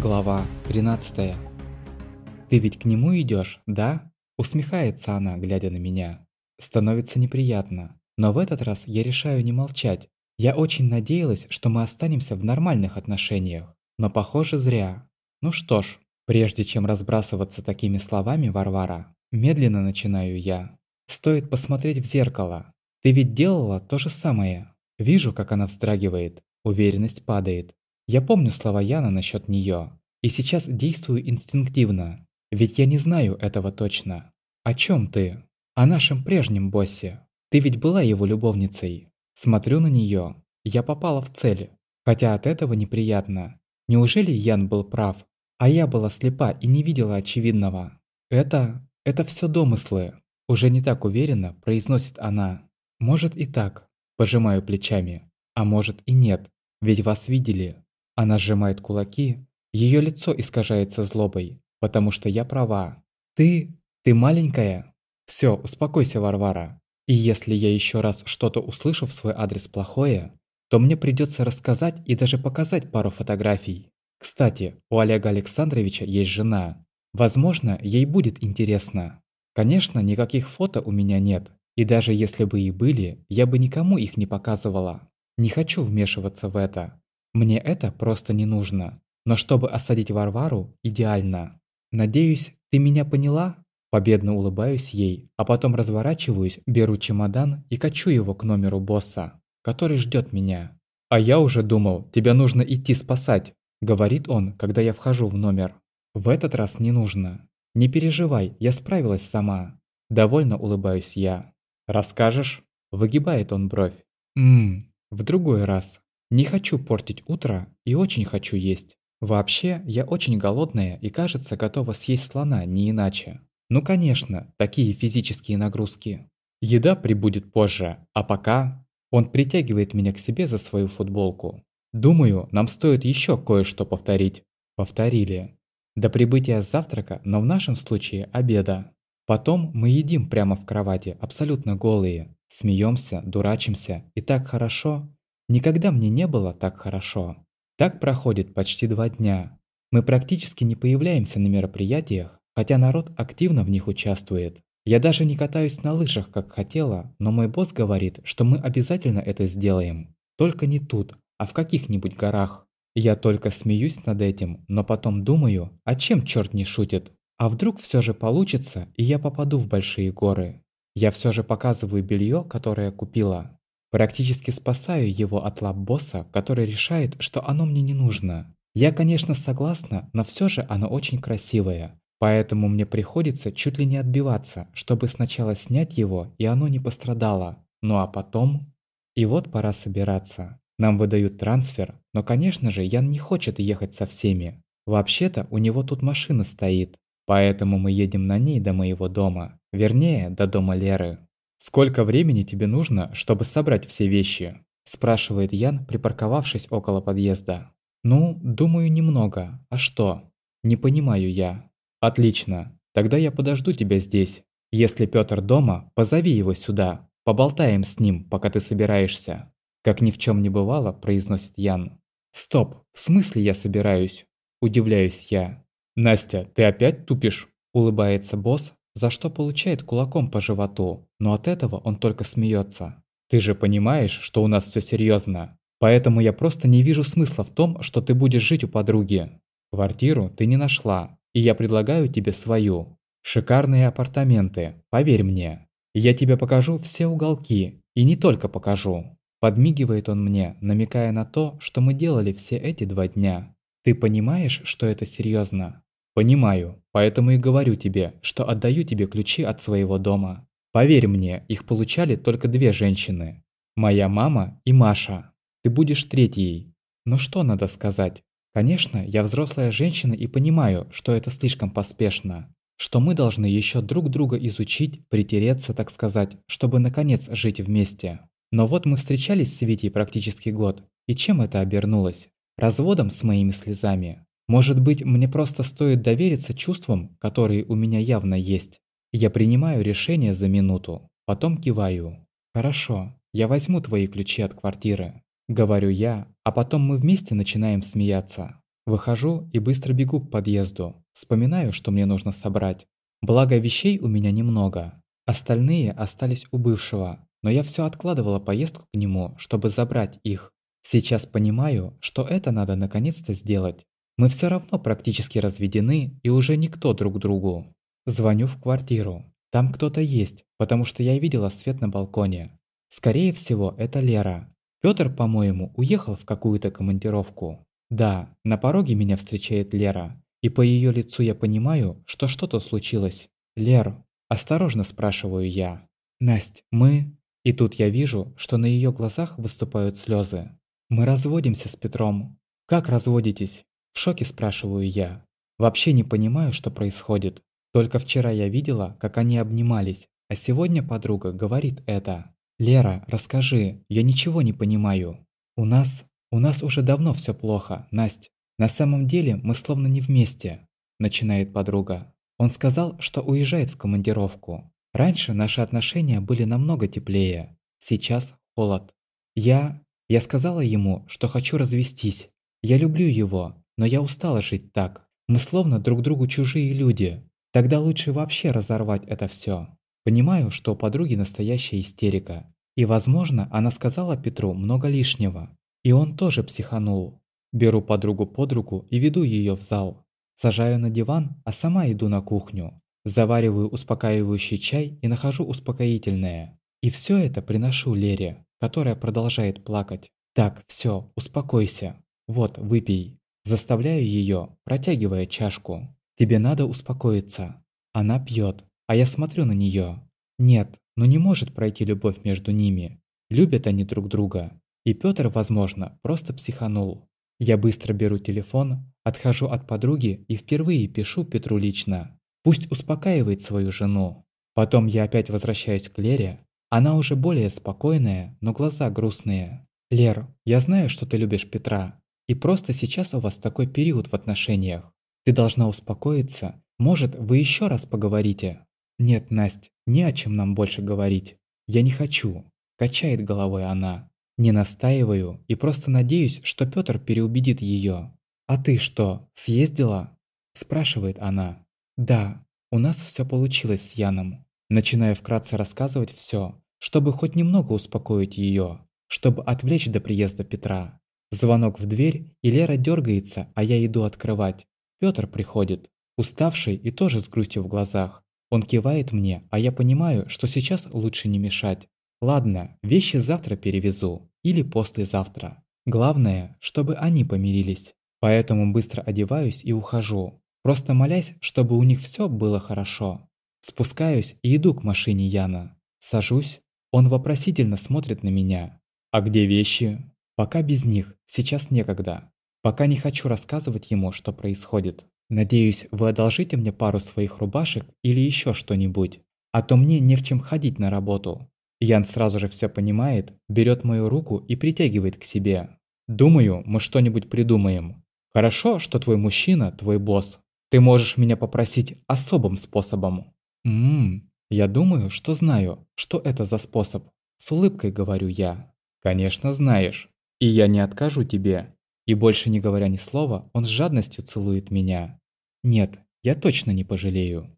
Глава 13. «Ты ведь к нему идешь, да?» Усмехается она, глядя на меня. Становится неприятно. Но в этот раз я решаю не молчать. Я очень надеялась, что мы останемся в нормальных отношениях. Но похоже зря. Ну что ж, прежде чем разбрасываться такими словами, Варвара, медленно начинаю я. Стоит посмотреть в зеркало. Ты ведь делала то же самое. Вижу, как она вздрагивает. Уверенность падает. Я помню слова Яна насчет нее, и сейчас действую инстинктивно, ведь я не знаю этого точно. О чем ты? О нашем прежнем боссе. Ты ведь была его любовницей. Смотрю на нее, я попала в цель, хотя от этого неприятно. Неужели Ян был прав, а я была слепа и не видела очевидного? Это... это все домыслы. Уже не так уверенно произносит она. Может и так, пожимаю плечами. А может и нет, ведь вас видели. Она сжимает кулаки, ее лицо искажается злобой, потому что я права. Ты, ты маленькая. Все, успокойся, Варвара. И если я еще раз что-то услышу в свой адрес плохое, то мне придется рассказать и даже показать пару фотографий. Кстати, у Олега Александровича есть жена. Возможно, ей будет интересно. Конечно, никаких фото у меня нет. И даже если бы и были, я бы никому их не показывала. Не хочу вмешиваться в это. Мне это просто не нужно. Но чтобы осадить Варвару, идеально. Надеюсь, ты меня поняла? Победно улыбаюсь ей, а потом разворачиваюсь, беру чемодан и качу его к номеру босса, который ждет меня. «А я уже думал, тебя нужно идти спасать», – говорит он, когда я вхожу в номер. «В этот раз не нужно. Не переживай, я справилась сама». Довольно улыбаюсь я. «Расскажешь?» – выгибает он бровь. «Ммм, в другой раз. Не хочу портить утро и очень хочу есть. Вообще, я очень голодная и, кажется, готова съесть слона, не иначе. Ну конечно, такие физические нагрузки. Еда прибудет позже, а пока... Он притягивает меня к себе за свою футболку. Думаю, нам стоит еще кое-что повторить. Повторили. До прибытия завтрака, но в нашем случае обеда. Потом мы едим прямо в кровати, абсолютно голые. Смеемся, дурачимся, и так хорошо. Никогда мне не было так хорошо. Так проходит почти два дня. Мы практически не появляемся на мероприятиях, хотя народ активно в них участвует. Я даже не катаюсь на лыжах, как хотела, но мой босс говорит, что мы обязательно это сделаем. Только не тут, а в каких-нибудь горах. Я только смеюсь над этим, но потом думаю, а чем черт не шутит? А вдруг все же получится, и я попаду в большие горы? Я все же показываю белье, которое купила. Практически спасаю его от лап босса, который решает, что оно мне не нужно. Я, конечно, согласна, но все же оно очень красивое. Поэтому мне приходится чуть ли не отбиваться, чтобы сначала снять его, и оно не пострадало. Ну а потом... И вот пора собираться. Нам выдают трансфер, но, конечно же, Ян не хочет ехать со всеми. Вообще-то у него тут машина стоит, поэтому мы едем на ней до моего дома. Вернее, до дома Леры. «Сколько времени тебе нужно, чтобы собрать все вещи?» – спрашивает Ян, припарковавшись около подъезда. «Ну, думаю, немного. А что?» «Не понимаю я». «Отлично. Тогда я подожду тебя здесь. Если Пётр дома, позови его сюда. Поболтаем с ним, пока ты собираешься». Как ни в чем не бывало, произносит Ян. «Стоп, в смысле я собираюсь?» Удивляюсь я. «Настя, ты опять тупишь?» Улыбается босс, за что получает кулаком по животу, но от этого он только смеется. «Ты же понимаешь, что у нас все серьезно, поэтому я просто не вижу смысла в том, что ты будешь жить у подруги. Квартиру ты не нашла, и я предлагаю тебе свою. Шикарные апартаменты, поверь мне. Я тебе покажу все уголки, и не только покажу». Подмигивает он мне, намекая на то, что мы делали все эти два дня. «Ты понимаешь, что это серьезно? Понимаю, поэтому и говорю тебе, что отдаю тебе ключи от своего дома. Поверь мне, их получали только две женщины. Моя мама и Маша. Ты будешь третьей. Но что надо сказать? Конечно, я взрослая женщина и понимаю, что это слишком поспешно. Что мы должны еще друг друга изучить, притереться, так сказать, чтобы наконец жить вместе. Но вот мы встречались с Витей практически год, и чем это обернулось? Разводом с моими слезами. Может быть, мне просто стоит довериться чувствам, которые у меня явно есть. Я принимаю решение за минуту, потом киваю. «Хорошо, я возьму твои ключи от квартиры», – говорю я, а потом мы вместе начинаем смеяться. Выхожу и быстро бегу к подъезду. Вспоминаю, что мне нужно собрать. Благо вещей у меня немного. Остальные остались у бывшего, но я все откладывала поездку к нему, чтобы забрать их. Сейчас понимаю, что это надо наконец-то сделать. Мы все равно практически разведены и уже никто друг другу. Звоню в квартиру. Там кто-то есть, потому что я видела свет на балконе. Скорее всего, это Лера. Пётр, по-моему, уехал в какую-то командировку. Да, на пороге меня встречает Лера, и по ее лицу я понимаю, что что-то случилось. «Лер, осторожно спрашиваю я. Насть, мы...» И тут я вижу, что на ее глазах выступают слезы. «Мы разводимся с Петром». «Как разводитесь?» В шоке спрашиваю я. Вообще не понимаю, что происходит. Только вчера я видела, как они обнимались, а сегодня подруга говорит это. «Лера, расскажи, я ничего не понимаю. У нас... у нас уже давно все плохо, Насть. На самом деле мы словно не вместе», – начинает подруга. Он сказал, что уезжает в командировку. Раньше наши отношения были намного теплее. Сейчас холод. Я... Я сказала ему, что хочу развестись. Я люблю его, но я устала жить так. Мы словно друг другу чужие люди. Тогда лучше вообще разорвать это все. Понимаю, что у подруги настоящая истерика. И, возможно, она сказала Петру много лишнего. И он тоже психанул. Беру подругу под руку и веду ее в зал. Сажаю на диван, а сама иду на кухню. Завариваю успокаивающий чай и нахожу успокоительное. И все это приношу Лере, которая продолжает плакать. «Так, все, успокойся. Вот, выпей». Заставляю ее, протягивая чашку. «Тебе надо успокоиться». Она пьет, а я смотрю на нее. Нет, ну не может пройти любовь между ними. Любят они друг друга. И Петр, возможно, просто психанул. Я быстро беру телефон, отхожу от подруги и впервые пишу Петру лично. Пусть успокаивает свою жену. Потом я опять возвращаюсь к Лере. Она уже более спокойная, но глаза грустные. «Лер, я знаю, что ты любишь Петра. И просто сейчас у вас такой период в отношениях. Ты должна успокоиться. Может, вы еще раз поговорите?» «Нет, Насть, не о чем нам больше говорить. Я не хочу», – качает головой она. Не настаиваю и просто надеюсь, что Петр переубедит ее. «А ты что, съездила?» – спрашивает она. Да, у нас все получилось с Яном. Начинаю вкратце рассказывать все, чтобы хоть немного успокоить ее, чтобы отвлечь до приезда Петра. Звонок в дверь, и Лера дергается, а я иду открывать. Петр приходит, уставший и тоже с грустью в глазах. Он кивает мне, а я понимаю, что сейчас лучше не мешать. Ладно, вещи завтра перевезу или послезавтра. Главное, чтобы они помирились. Поэтому быстро одеваюсь и ухожу просто молясь, чтобы у них все было хорошо. Спускаюсь и иду к машине Яна. Сажусь, он вопросительно смотрит на меня. «А где вещи?» «Пока без них, сейчас некогда. Пока не хочу рассказывать ему, что происходит. Надеюсь, вы одолжите мне пару своих рубашек или еще что-нибудь, а то мне не в чем ходить на работу». Ян сразу же все понимает, берет мою руку и притягивает к себе. «Думаю, мы что-нибудь придумаем. Хорошо, что твой мужчина, твой босс, ты можешь меня попросить особым способом. Ммм, я думаю, что знаю, что это за способ. С улыбкой говорю я. Конечно, знаешь. И я не откажу тебе. И больше не говоря ни слова, он с жадностью целует меня. Нет, я точно не пожалею.